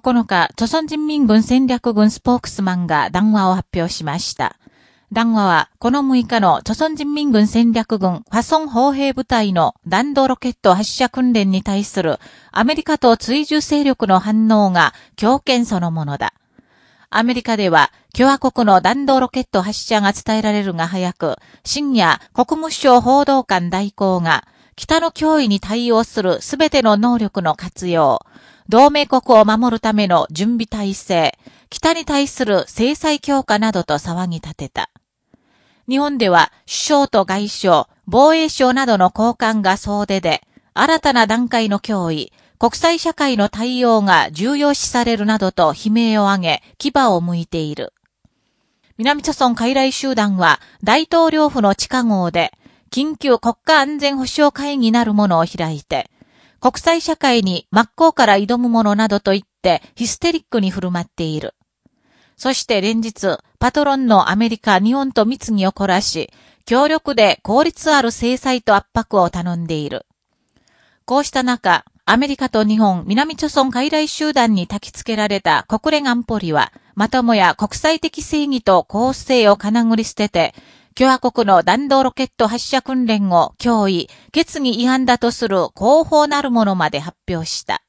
9日、朝鮮人民軍戦略軍スポークスマンが談話を発表しました。談話は、この6日の朝鮮人民軍戦略軍ファソン砲兵部隊の弾道ロケット発射訓練に対するアメリカと追従勢力の反応が強権そのものだ。アメリカでは共和国の弾道ロケット発射が伝えられるが早く、深夜国務省報道官代行が北の脅威に対応するすべての能力の活用、同盟国を守るための準備体制、北に対する制裁強化などと騒ぎ立てた。日本では首相と外相、防衛省などの高官が総出で、新たな段階の脅威、国際社会の対応が重要視されるなどと悲鳴を上げ、牙を向いている。南朝村海来集団は大統領府の地下号で、緊急国家安全保障会議なるものを開いて、国際社会に真っ向から挑むものなどと言ってヒステリックに振る舞っている。そして連日、パトロンのアメリカ、日本と密議を凝らし、強力で効率ある制裁と圧迫を頼んでいる。こうした中、アメリカと日本、南朝村海来集団に焚き付けられた国連安保理は、まともや国際的正義と公正をかなぐり捨てて、共和国の弾道ロケット発射訓練を脅威、決議違反だとする広報なるものまで発表した。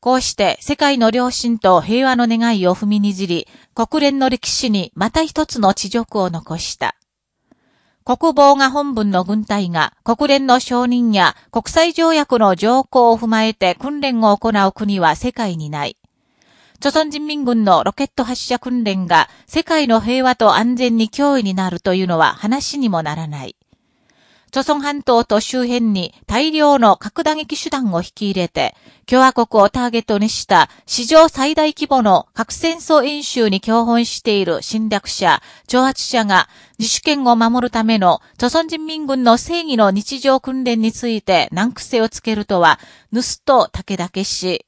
こうして世界の良心と平和の願いを踏みにじり、国連の歴史にまた一つの地辱を残した。国防が本文の軍隊が国連の承認や国際条約の条項を踏まえて訓練を行う国は世界にない。朝鮮人民軍のロケット発射訓練が世界の平和と安全に脅威になるというのは話にもならない。朝鮮半島と周辺に大量の核打撃手段を引き入れて、共和国をターゲットにした史上最大規模の核戦争演習に共本している侵略者、挑発者が自主権を守るための朝鮮人民軍の正義の日常訓練について難癖をつけるとは、盗と竹だけし、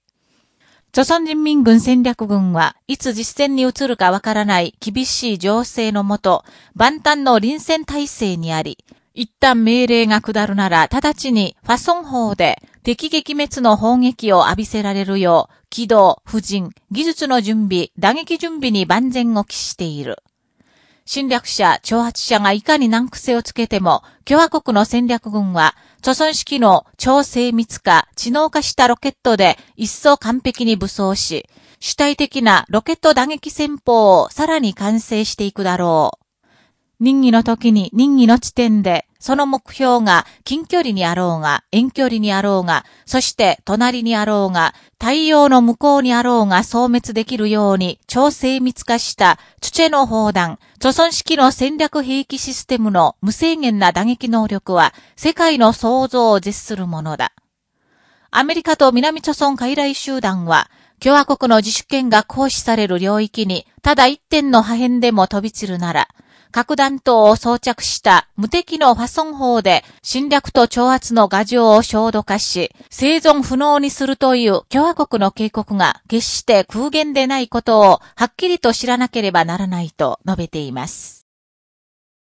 朝鮮人民軍戦略軍はいつ実戦に移るかわからない厳しい情勢のもと、万端の臨戦態勢にあり、一旦命令が下るなら直ちにファソン法で敵撃滅の砲撃を浴びせられるよう、機動、婦人、技術の準備、打撃準備に万全を期している。侵略者、挑発者がいかに難癖をつけても、共和国の戦略軍は、貯村式の超精密化、知能化したロケットで一層完璧に武装し、主体的なロケット打撃戦法をさらに完成していくだろう。任意の時に任意の地点で、その目標が近距離にあろうが、遠距離にあろうが、そして隣にあろうが、太陽の向こうにあろうが消滅できるように超精密化したチュチェの砲弾、貯村式の戦略兵器システムの無制限な打撃能力は世界の想像を絶するものだ。アメリカと南朝村海来集団は、共和国の自主権が行使される領域に、ただ一点の破片でも飛び散るなら、核弾頭を装着した無敵のファソン砲で侵略と挑発の牙城を焦土化し、生存不能にするという共和国の警告が決して空言でないことをはっきりと知らなければならないと述べています。